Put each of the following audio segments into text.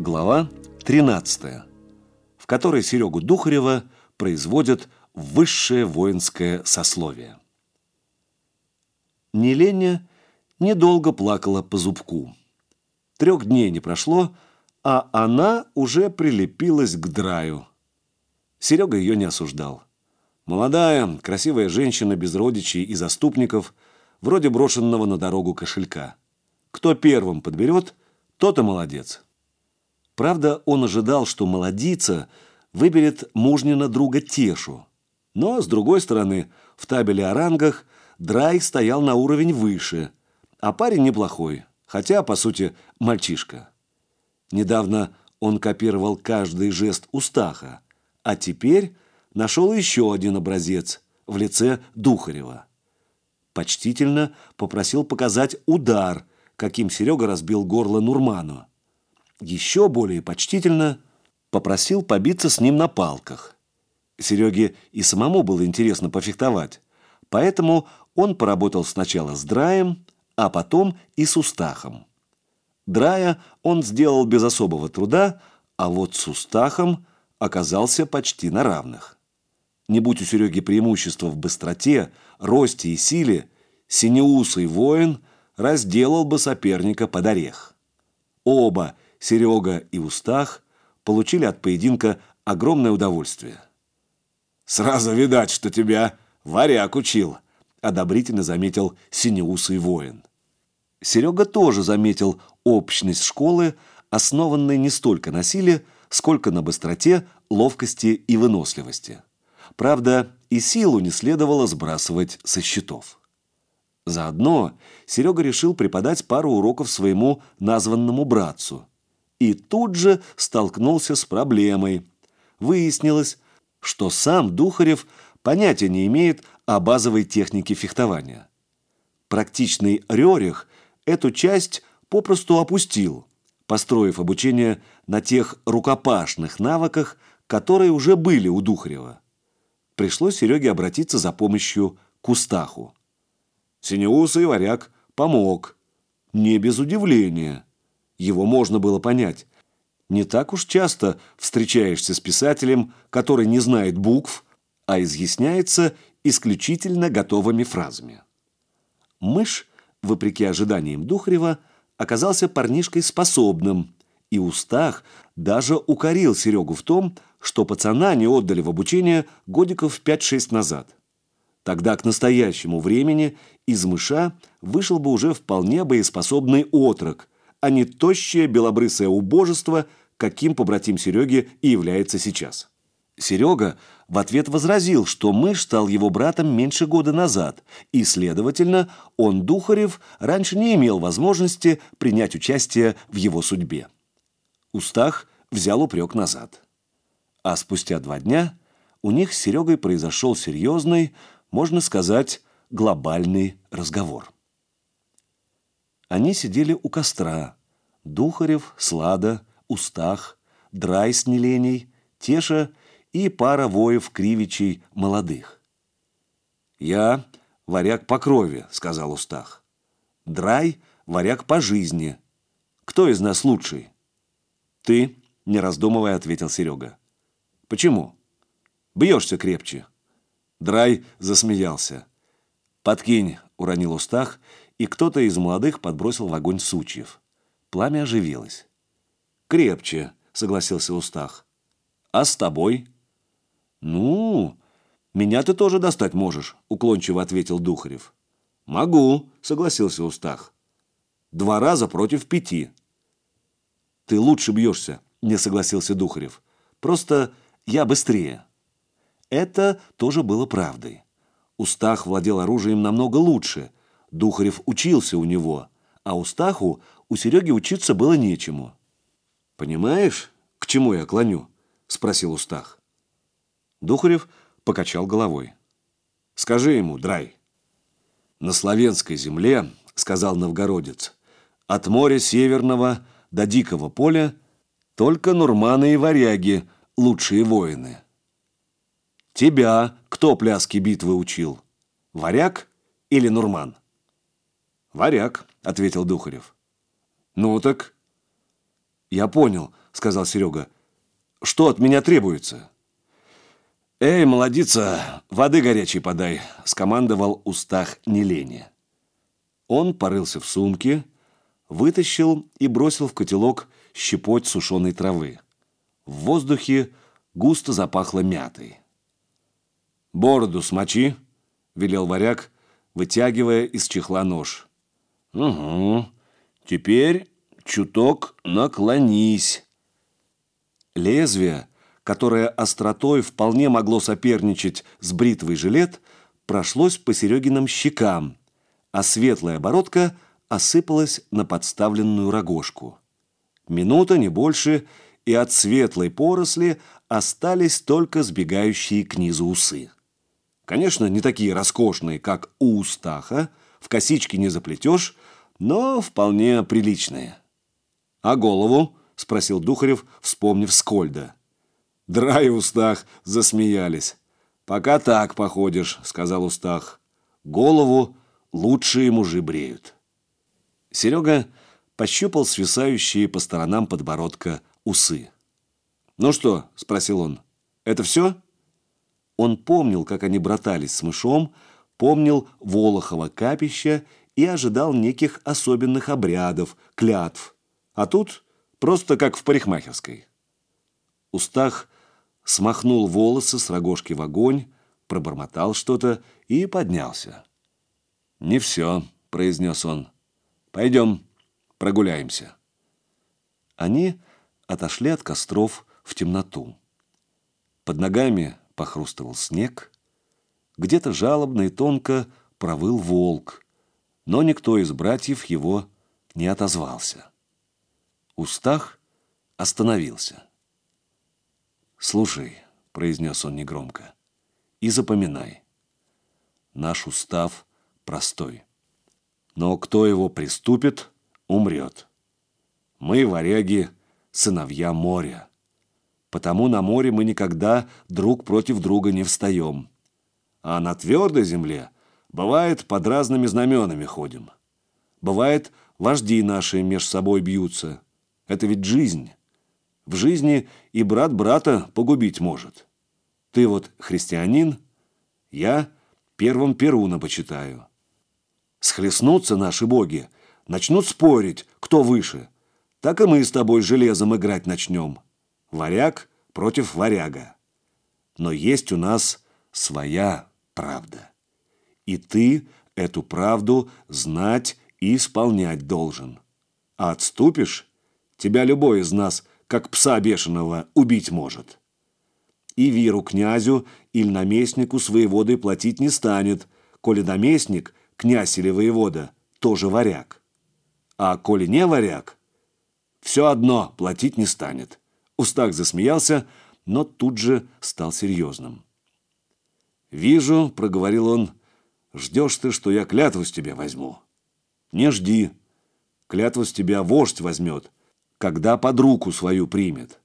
Глава 13, в которой Серегу Духарева производят высшее воинское сословие. Неленя недолго плакала по зубку. Трех дней не прошло, а она уже прилепилась к драю. Серега ее не осуждал. Молодая, красивая женщина без родичей и заступников, вроде брошенного на дорогу кошелька. Кто первым подберет, тот и молодец. Правда, он ожидал, что молодица выберет мужнина друга Тешу. Но, с другой стороны, в табеле о рангах Драй стоял на уровень выше, а парень неплохой, хотя, по сути, мальчишка. Недавно он копировал каждый жест Устаха, а теперь нашел еще один образец в лице Духарева. Почтительно попросил показать удар, каким Серега разбил горло Нурману еще более почтительно попросил побиться с ним на палках. Сереге и самому было интересно пофехтовать, поэтому он поработал сначала с Драем, а потом и с Устахом. Драя он сделал без особого труда, а вот с Устахом оказался почти на равных. Не будь у Сереги преимущества в быстроте, росте и силе, синеусый воин разделал бы соперника под орех. Оба – Серега и Устах получили от поединка огромное удовольствие. «Сразу видать, что тебя варяг учил», – одобрительно заметил синеусый воин. Серега тоже заметил общность школы, основанной не столько на силе, сколько на быстроте, ловкости и выносливости. Правда, и силу не следовало сбрасывать со счетов. Заодно Серега решил преподать пару уроков своему названному братцу, и тут же столкнулся с проблемой. Выяснилось, что сам Духарев понятия не имеет о базовой технике фехтования. Практичный Рерих эту часть попросту опустил, построив обучение на тех рукопашных навыках, которые уже были у Духарева. Пришлось Сереге обратиться за помощью к Устаху. Синеусый варяг помог. Не без удивления – его можно было понять. Не так уж часто встречаешься с писателем, который не знает букв, а изъясняется исключительно готовыми фразами. Мышь, вопреки ожиданиям Духарева, оказался парнишкой способным, и Устах даже укорил Серегу в том, что пацана не отдали в обучение годиков 5-6 назад. Тогда к настоящему времени из мыша вышел бы уже вполне боеспособный отрок, а не тощее белобрысое убожество, каким побратим Сереги и является сейчас. Серега в ответ возразил, что мышь стал его братом меньше года назад, и, следовательно, он, Духарев, раньше не имел возможности принять участие в его судьбе. Устах взял упрек назад. А спустя два дня у них с Серегой произошел серьезный, можно сказать, глобальный разговор. Они сидели у костра. Духарев, Слада, Устах, Драй с Неленей, Теша и пара воев-кривичей молодых. «Я варяг по крови», — сказал Устах. «Драй — варяг по жизни. Кто из нас лучший?» «Ты», — не раздумывая, ответил Серега. «Почему?» «Бьешься крепче». Драй засмеялся. «Подкинь», — уронил Устах и кто-то из молодых подбросил в огонь сучьев. Пламя оживилось. «Крепче», — согласился Устах. «А с тобой?» «Ну, меня ты тоже достать можешь», — уклончиво ответил Духарев. «Могу», — согласился Устах. «Два раза против пяти». «Ты лучше бьешься», — не согласился Духарев. «Просто я быстрее». Это тоже было правдой. Устах владел оружием намного лучше — Духарев учился у него, а Устаху у Сереги учиться было нечему. «Понимаешь, к чему я клоню?» – спросил Устах. Духарев покачал головой. «Скажи ему, Драй». «На славянской земле, — сказал новгородец, — от моря северного до дикого поля только нурманы и варяги — лучшие воины. Тебя кто пляски битвы учил? Варяг или нурман?» «Варяг», — ответил Духарев. «Ну так?» «Я понял», — сказал Серега. «Что от меня требуется?» «Эй, молодица, воды горячей подай», — скомандовал устах Нелене. Он порылся в сумке, вытащил и бросил в котелок щепоть сушеной травы. В воздухе густо запахло мятой. «Бороду смочи», — велел варяг, вытягивая из чехла нож. «Угу. Теперь чуток наклонись». Лезвие, которое остротой вполне могло соперничать с бритвой жилет, прошлось по Серегиным щекам, а светлая бородка осыпалась на подставленную рогожку. Минута, не больше, и от светлой поросли остались только сбегающие к низу усы. Конечно, не такие роскошные, как у Устаха, в косички не заплетешь, но вполне приличные. «А голову?» – спросил Духарев, вспомнив Скольда. Драй Устах засмеялись. «Пока так походишь», – сказал Устах. «Голову лучшие мужи бреют». Серега пощупал свисающие по сторонам подбородка усы. «Ну что?» – спросил он. «Это все?» Он помнил, как они братались с мышом, помнил Волохова капища и ожидал неких особенных обрядов, клятв. А тут просто как в парикмахерской. Устах смахнул волосы с рогожки в огонь, пробормотал что-то и поднялся. «Не все», — произнес он. «Пойдем, прогуляемся». Они отошли от костров в темноту. Под ногами похрустывал снег. Где-то жалобно и тонко провыл волк, но никто из братьев его не отозвался. Устах остановился. «Слушай», — произнес он негромко, — «и запоминай. Наш устав простой. Но кто его приступит, умрет. Мы, варяги, сыновья моря. Потому на море мы никогда друг против друга не встаем. А на твердой земле, бывает, под разными знаменами ходим. Бывает, вожди наши меж собой бьются. Это ведь жизнь». В жизни и брат брата погубить может. Ты вот христианин, я первым Перуна почитаю. Схлестнутся наши боги, начнут спорить, кто выше. Так и мы с тобой железом играть начнем. Варяг против варяга. Но есть у нас своя правда. И ты эту правду знать и исполнять должен. А отступишь, тебя любой из нас как пса бешеного, убить может. И виру князю или наместнику с воеводой платить не станет, коли наместник, князь или воевода, тоже варяг. А коли не варяг, все одно платить не станет. Устак засмеялся, но тут же стал серьезным. «Вижу», — проговорил он, — «ждешь ты, что я клятву с тебя возьму. Не жди. Клятву с тебя вождь возьмет, когда под руку свою примет.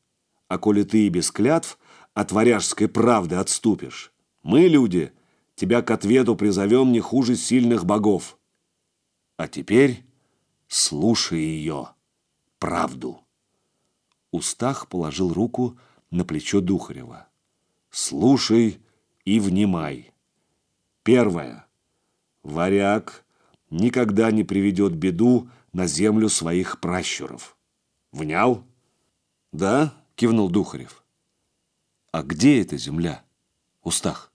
А коли ты и без клятв от варяжской правды отступишь, мы, люди, тебя к ответу призовем не хуже сильных богов. А теперь слушай ее, правду. Устах положил руку на плечо Духарева. Слушай и внимай. Первое. Варяг никогда не приведет беду на землю своих пращуров. Внял? Да, кивнул Духарев. А где эта земля? Устах.